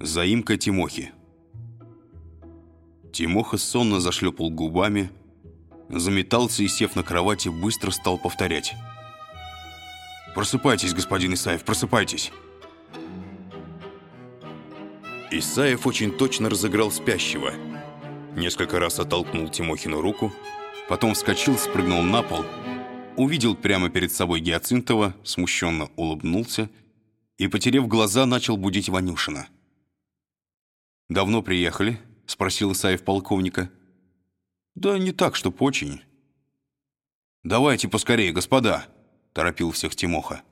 Заимка Тимохи. Тимоха сонно зашлепал губами, заметался и, сев на кровати, быстро стал повторять. «Просыпайтесь, господин Исаев, просыпайтесь!» Исаев очень точно разыграл спящего. Несколько раз оттолкнул Тимохину руку, потом вскочил, спрыгнул на пол, увидел прямо перед собой Гиацинтова, смущенно улыбнулся и, потерев глаза, начал будить Ванюшина. «Давно приехали?» — спросил Исаев полковника. «Да не так, чтоб очень». «Давайте поскорее, господа!» — торопил всех Тимоха.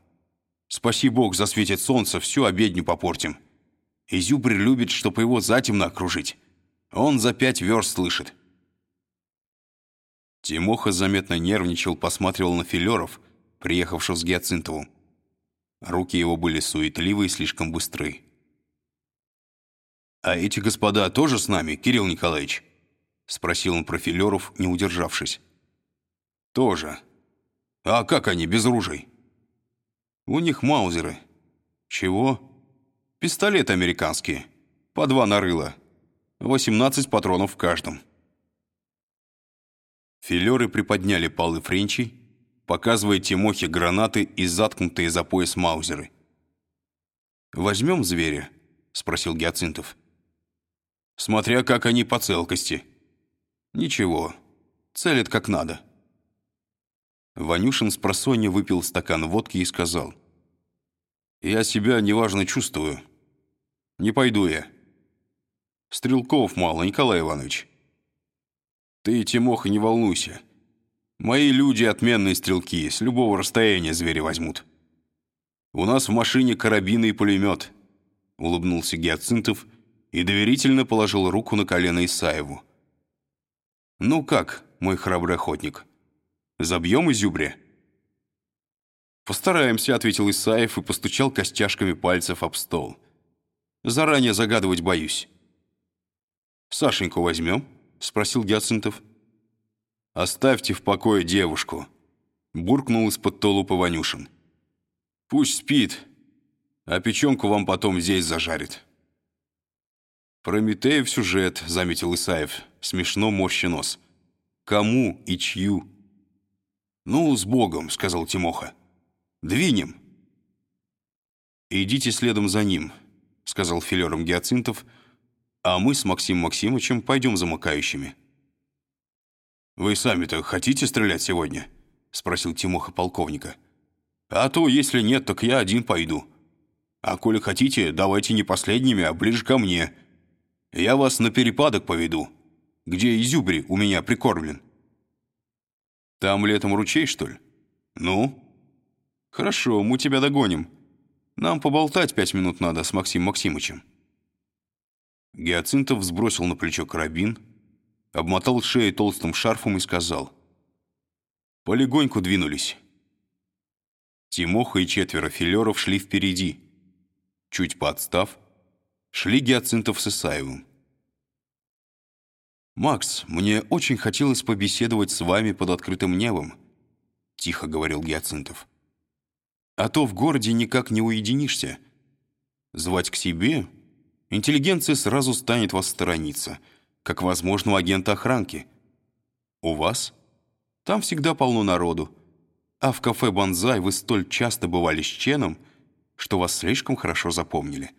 «Спаси Бог, засветит солнце, всю обедню попортим. Изюбрь любит, чтоб его затемно окружить. Он за пять верст слышит». Тимоха заметно нервничал, посматривал на филеров, приехавших с Гиацинтовым. Руки его были суетливы и слишком быстры. «А эти господа тоже с нами, Кирилл Николаевич?» — спросил он про филеров, не удержавшись. «Тоже. А как они, без ружей?» «У них маузеры». «Чего?» «Пистолеты американские. По два нарыла. Восемнадцать патронов в каждом». Филеры приподняли полы френчей, показывая Тимохе гранаты и заткнутые за пояс маузеры. «Возьмем зверя?» — спросил Гиацинтов. Смотря как они по целкости. Ничего, целят как надо. Ванюшин с просонья выпил стакан водки и сказал. «Я себя неважно чувствую. Не пойду я. Стрелков мало, Николай Иванович. Ты, Тимоха, не волнуйся. Мои люди отменные стрелки, с любого расстояния звери возьмут. У нас в машине карабины и пулемет», — улыбнулся Гиацинтов и доверительно положил руку на колено Исаеву. «Ну как, мой храбрый охотник, забьем изюбре?» «Постараемся», — ответил Исаев и постучал костяшками пальцев об стол. «Заранее загадывать боюсь». «Сашеньку возьмем?» — спросил Гиацинтов. «Оставьте в покое девушку», — буркнул из-под толупа Ванюшин. «Пусть спит, а печенку вам потом здесь зажарит». «Прометеев сюжет», — заметил Исаев, смешно морщи нос. «Кому и чью?» «Ну, с Богом», — сказал Тимоха. «Двинем». «Идите следом за ним», — сказал филером Гиацинтов, «а мы с Максимом Максимовичем пойдем замыкающими». «Вы сами-то хотите стрелять сегодня?» — спросил Тимоха полковника. «А то, если нет, так я один пойду. А коли хотите, давайте не последними, а ближе ко мне». Я вас на перепадок поведу, где изюбри у меня прикормлен. Там летом ручей, что ли? Ну? Хорошо, мы тебя догоним. Нам поболтать пять минут надо с Максимом Максимычем. Гиацинтов сбросил на плечо карабин, обмотал шею толстым шарфом и сказал. Полегоньку двинулись. Тимоха и четверо филеров шли впереди. Чуть подстав, шли Гиацинтов с Исаевым. «Макс, мне очень хотелось побеседовать с вами под открытым небом», — тихо говорил Гиацинтов. «А то в городе никак не уединишься. Звать к себе, интеллигенция сразу станет вас сторониться, как возможного агента охранки. У вас? Там всегда полно народу, а в кафе «Бонзай» вы столь часто бывали с Ченом, что вас слишком хорошо запомнили».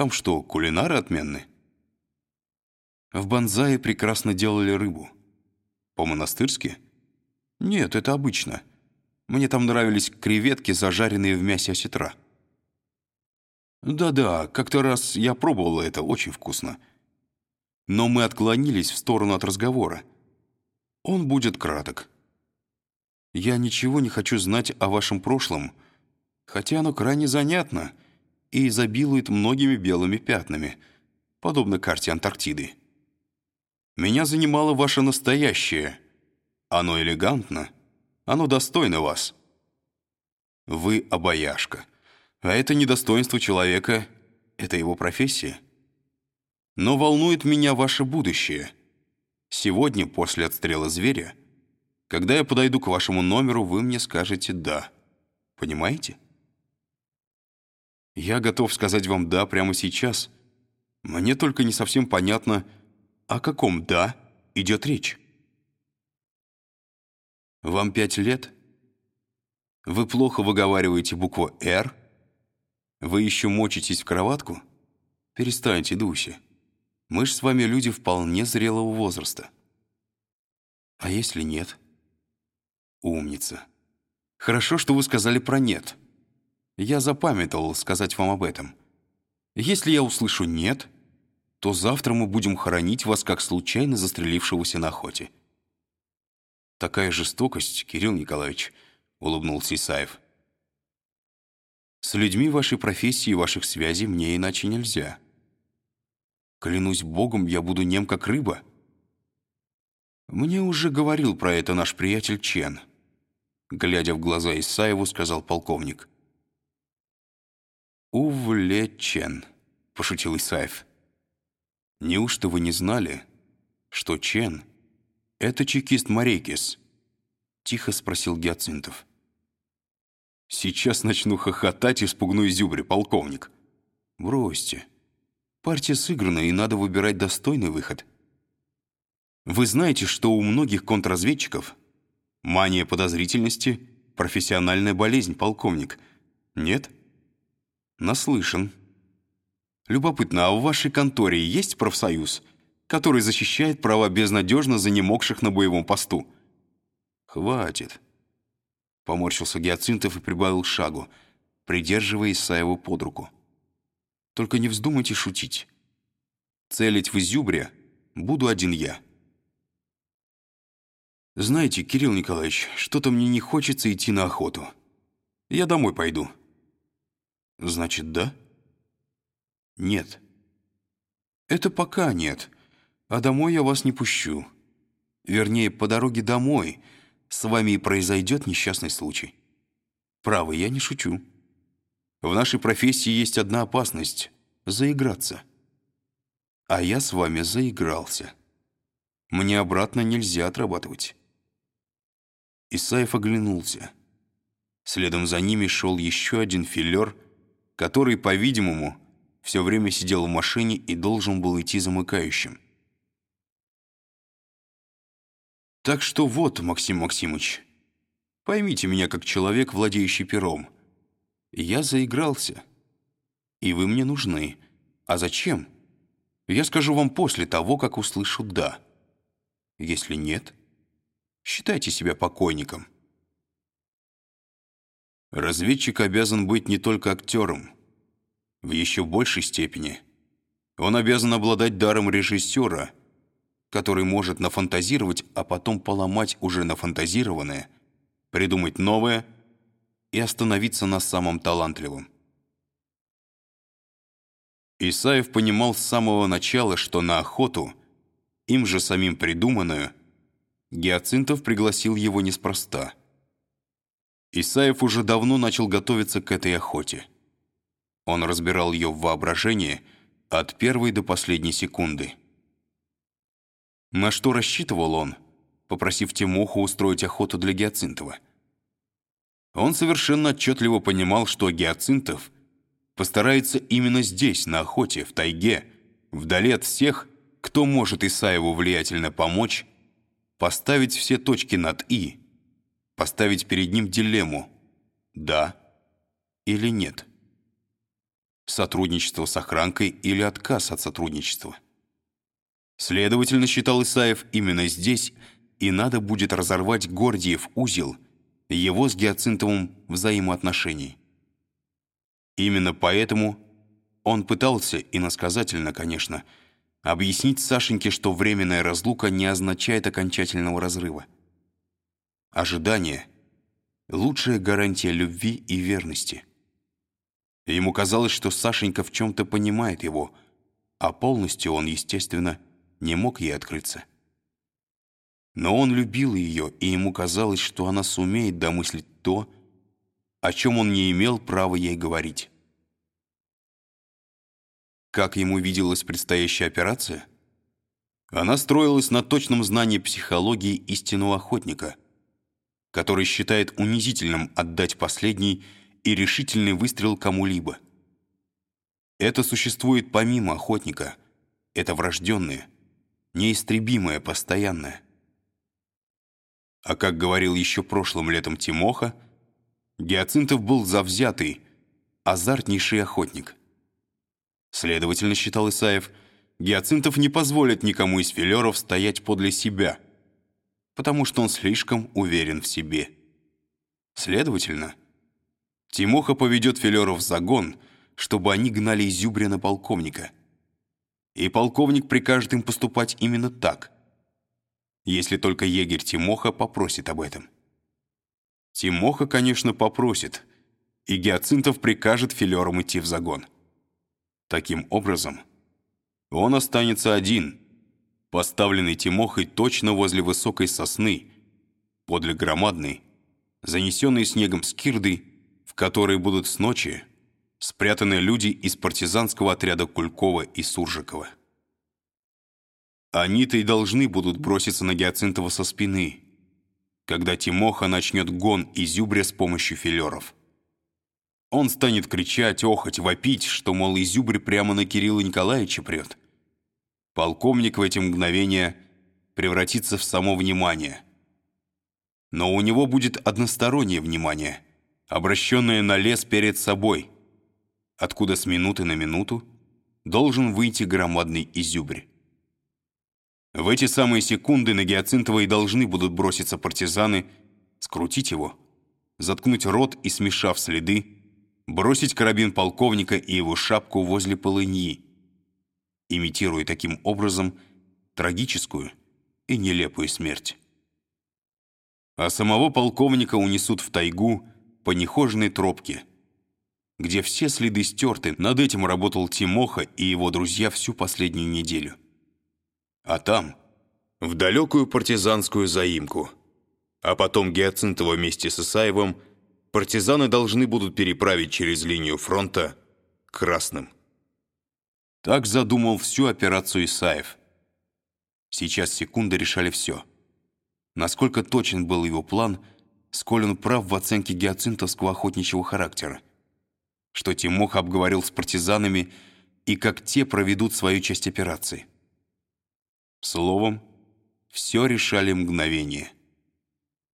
Там что, кулинары отменны? В Банзае прекрасно делали рыбу. По-монастырски? Нет, это обычно. Мне там нравились креветки, зажаренные в мясе осетра. Да-да, как-то раз я пробовала это, очень вкусно. Но мы отклонились в сторону от разговора. Он будет краток. Я ничего не хочу знать о вашем прошлом, хотя оно крайне занятно — и изобилует многими белыми пятнами, подобно карте Антарктиды. Меня занимало ваше настоящее. Оно элегантно, оно достойно вас. Вы обаяшка, а это недостоинство человека, это его профессия. Но волнует меня ваше будущее. Сегодня, после отстрела зверя, когда я подойду к вашему номеру, вы мне скажете «да». Понимаете? «Я готов сказать вам «да» прямо сейчас», Мне только не совсем понятно, о каком «да» идет речь. Вам пять лет? Вы плохо выговариваете букву «Р»? Вы еще мочитесь в кроватку? Перестаньте, Дуся. Мы ж с вами люди вполне зрелого возраста. А если нет? Умница. Хорошо, что вы сказали про «нет». Я запамятовал сказать вам об этом. Если я услышу «нет», то завтра мы будем хоронить вас как случайно застрелившегося на охоте. Такая жестокость, Кирилл Николаевич, улыбнулся Исаев. С людьми вашей профессии и ваших связей мне иначе нельзя. Клянусь Богом, я буду нем как рыба. Мне уже говорил про это наш приятель Чен. Глядя в глаза Исаеву, сказал полковник. «Увлечен», — пошутил Исаев. «Неужто вы не знали, что Чен — это чекист Марейкис?» — тихо спросил Гиацинтов. «Сейчас начну хохотать и спугну изюбри, полковник». «Бросьте. Партия сыграна, и надо выбирать достойный выход». «Вы знаете, что у многих контрразведчиков мания подозрительности — профессиональная болезнь, полковник? Нет?» «Наслышан. Любопытно, а в вашей конторе есть профсоюз, который защищает права безнадежно занемогших на боевом посту?» «Хватит», — поморщился Гиацинтов и прибавил шагу, придерживая Исаеву под руку. «Только не вздумайте шутить. Целить в изюбре буду один я». «Знаете, Кирилл Николаевич, что-то мне не хочется идти на охоту. Я домой пойду». Значит, да? Нет. Это пока нет. А домой я вас не пущу. Вернее, по дороге домой с вами и произойдет несчастный случай. Право, я не шучу. В нашей профессии есть одна опасность — заиграться. А я с вами заигрался. Мне обратно нельзя отрабатывать. Исаев оглянулся. Следом за ними шел еще один филер — который, по-видимому, все время сидел в машине и должен был идти замыкающим. Так что вот, Максим Максимович, поймите меня как человек, владеющий пером. Я заигрался, и вы мне нужны. А зачем? Я скажу вам после того, как услышу «да». Если нет, считайте себя покойником. Разведчик обязан быть не только актером. В еще большей степени он обязан обладать даром режиссера, который может нафантазировать, а потом поломать уже нафантазированное, придумать новое и остановиться на самом талантливом. Исаев понимал с самого начала, что на охоту, им же самим придуманную, Гиацинтов пригласил его неспроста – Исаев уже давно начал готовиться к этой охоте. Он разбирал ее в воображении от первой до последней секунды. На что рассчитывал он, попросив Тимоху устроить охоту для Гиацинтова? Он совершенно отчетливо понимал, что Гиацинтов постарается именно здесь, на охоте, в тайге, вдали от всех, кто может Исаеву влиятельно помочь, поставить все точки над «и», поставить перед ним дилемму «да» или «нет». Сотрудничество с охранкой или отказ от сотрудничества. Следовательно, считал Исаев, именно здесь и надо будет разорвать Гордиев узел его с Гиацинтовым взаимоотношений. Именно поэтому он пытался, иносказательно, конечно, объяснить Сашеньке, что временная разлука не означает окончательного разрыва. Ожидание — лучшая гарантия любви и верности. Ему казалось, что Сашенька в чем-то понимает его, а полностью он, естественно, не мог ей открыться. Но он любил ее, и ему казалось, что она сумеет домыслить то, о чем он не имел права ей говорить. Как ему виделась предстоящая операция? Она строилась на точном знании психологии истинного охотника — который считает унизительным отдать последний и решительный выстрел кому-либо. Это существует помимо охотника, Это врожденное, неистребимое, постоянное. А как говорил еще прошлым летом Тимоха, Гиацинтов был завзятый, азартнейший охотник. Следовательно, считал Исаев, Гиацинтов не позволит никому из филеров стоять подле себя, потому что он слишком уверен в себе. Следовательно, Тимоха поведет филеров в загон, чтобы они гнали Изюбря на полковника. И полковник прикажет им поступать именно так, если только егерь Тимоха попросит об этом. Тимоха, конечно, попросит, и Гиацинтов прикажет филерам идти в загон. Таким образом, он останется один, поставленный Тимохой точно возле высокой сосны, подле громадной, занесенной снегом скирды, в которой будут с ночи спрятаны люди из партизанского отряда Кулькова и Суржикова. Они-то и должны будут броситься на Гиацинтова со спины, когда Тимоха начнет гон изюбря с помощью филеров. Он станет кричать, охать, вопить, что, мол, изюбрь прямо на Кирилла Николаевича прет. Полковник в эти мгновения превратится в само внимание. Но у него будет одностороннее внимание, обращенное на лес перед собой, откуда с минуты на минуту должен выйти громадный изюбрь. В эти самые секунды на Гиацинтова и должны будут броситься партизаны, скрутить его, заткнуть рот и, смешав следы, бросить карабин полковника и его шапку возле полыньи, имитируя таким образом трагическую и нелепую смерть. А самого полковника унесут в тайгу по нехоженной тропке, где все следы стерты. Над этим работал Тимоха и его друзья всю последнюю неделю. А там, в далекую партизанскую заимку, а потом Геоцинтова вместе с Исаевым – партизаны должны будут переправить через линию фронта красным. Так задумал всю операцию Исаев. Сейчас секунды решали все. Насколько точен был его план, сколь он прав в оценке гиацинтовского охотничьего характера. Что Тимох обговорил с партизанами и как те проведут свою часть операции. Словом, все решали мгновение.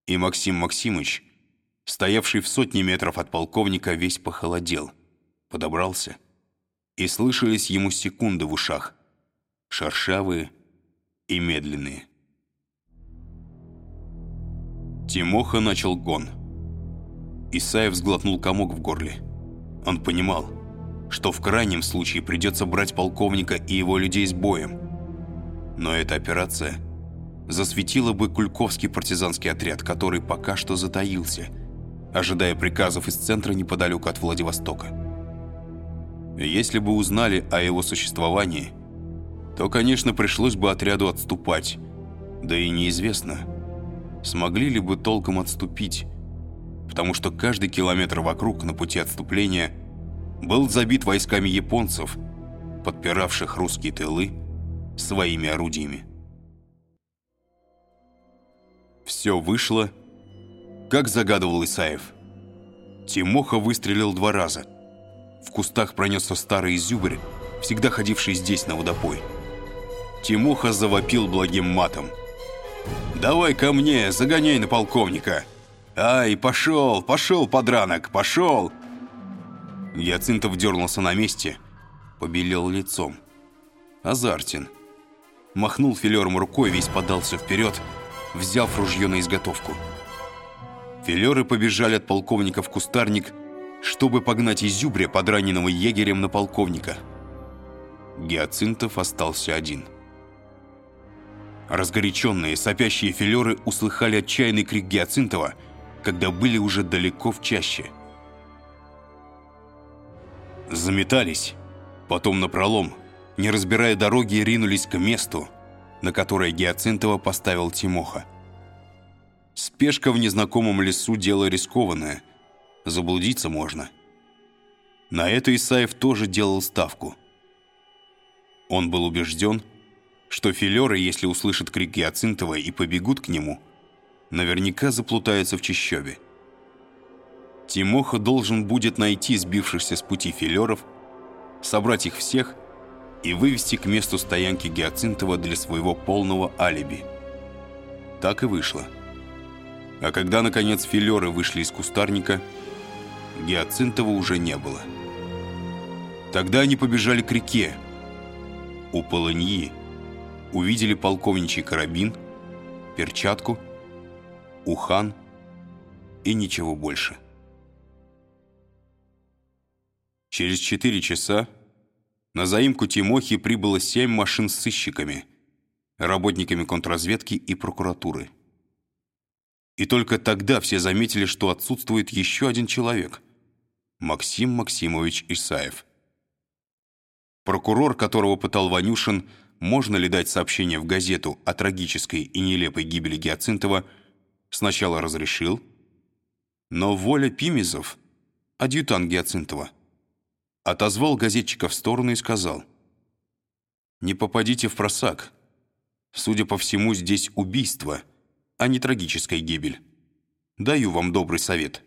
И Максим Максимович стоявший в сотне метров от полковника, весь похолодел, подобрался, и слышались ему секунды в ушах, шершавые и медленные. Тимоха начал гон. Исаев сглотнул комок в горле. Он понимал, что в крайнем случае придется брать полковника и его людей с боем. Но эта операция засветила бы Кульковский партизанский отряд, который пока что затаился – ожидая приказов из центра неподалеку от Владивостока. Если бы узнали о его существовании, то, конечно, пришлось бы отряду отступать. Да и неизвестно, смогли ли бы толком отступить, потому что каждый километр вокруг на пути отступления был забит войсками японцев, подпиравших русские тылы своими орудиями. Все вышло как загадывал Исаев. Тимоха выстрелил два раза. В кустах пронесся старый изюбрь, всегда ходивший здесь на водопой. Тимоха завопил благим матом. «Давай ко мне, загоняй на полковника!» «Ай, пошел, пошел, подранок, пошел!» Яцинтов дернулся на месте, побелел лицом. Азартин. Махнул филером рукой, весь подался вперед, взяв ружье на изготовку. Филеры побежали от полковника в кустарник, чтобы погнать изюбря, подраненного егерем на полковника. Гиацинтов остался один. Разгоряченные, сопящие филеры услыхали отчаянный крик Гиацинтова, когда были уже далеко в чаще. Заметались, потом напролом, не разбирая дороги, ринулись к месту, на которое Гиацинтова поставил Тимоха. Спешка в незнакомом лесу – дело рискованное. Заблудиться можно. На это Исаев тоже делал ставку. Он был убежден, что филеры, если услышат крик Гиацинтова и побегут к нему, наверняка заплутаются в чащобе. Тимоха должен будет найти сбившихся с пути филеров, собрать их всех и вывести к месту стоянки Гиацинтова для своего полного алиби. Так и вышло. А когда, наконец, филеры вышли из кустарника, Гиацинтова уже не было. Тогда они побежали к реке. У полыньи увидели полковничий карабин, перчатку, ухан и ничего больше. Через четыре часа на заимку Тимохи прибыло семь машин с сыщиками, работниками контрразведки и прокуратуры. И только тогда все заметили, что отсутствует еще один человек – Максим Максимович Исаев. Прокурор, которого пытал Ванюшин, можно ли дать сообщение в газету о трагической и нелепой гибели Гиацинтова, сначала разрешил, но воля Пимезов, адъютант Гиацинтова, отозвал газетчика в сторону и сказал, «Не попадите в просак. Судя по всему, здесь убийство, а не трагическая гибель. Даю вам добрый совет».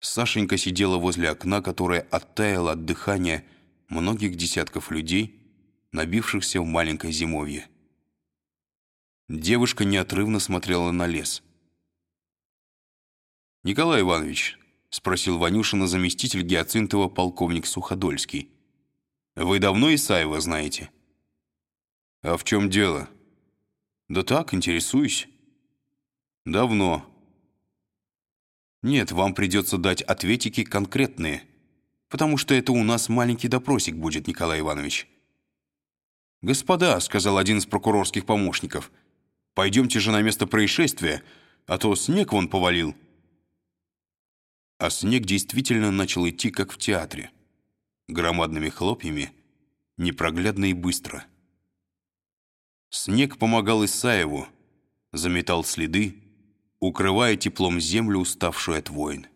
Сашенька сидела возле окна, которое оттаяло от дыхания многих десятков людей, набившихся в маленькое зимовье. Девушка неотрывно смотрела на лес. «Николай Иванович, — спросил Ванюшина заместитель Гиацинтова полковник Суходольский. «Вы давно Исаева знаете?» «А в чем дело?» «Да так, интересуюсь». «Давно». «Нет, вам придется дать ответики конкретные, потому что это у нас маленький допросик будет, Николай Иванович». «Господа», — сказал один из прокурорских помощников, «пойдемте же на место происшествия, а то снег вон повалил». А снег действительно начал идти, как в театре. Громадными хлопьями, непроглядно и быстро. Снег помогал Исаеву, заметал следы, укрывая теплом землю, уставшую от войн.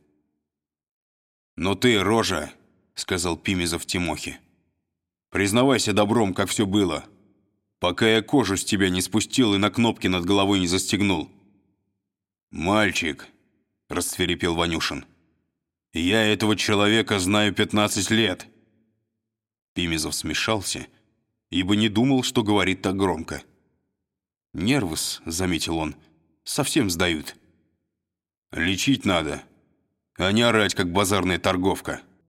«Но ты, рожа!» — сказал Пимезов Тимохе. «Признавайся добром, как все было, пока я кожу с тебя не спустил и на кнопки над головой не застегнул». «Мальчик!» — расцверепел Ванюшин. Я этого человека знаю 15 лет». Пимезов смешался, ибо не думал, что говорит так громко. «Нервус», — заметил он, — «совсем сдают». «Лечить надо, а не орать, как базарная торговка».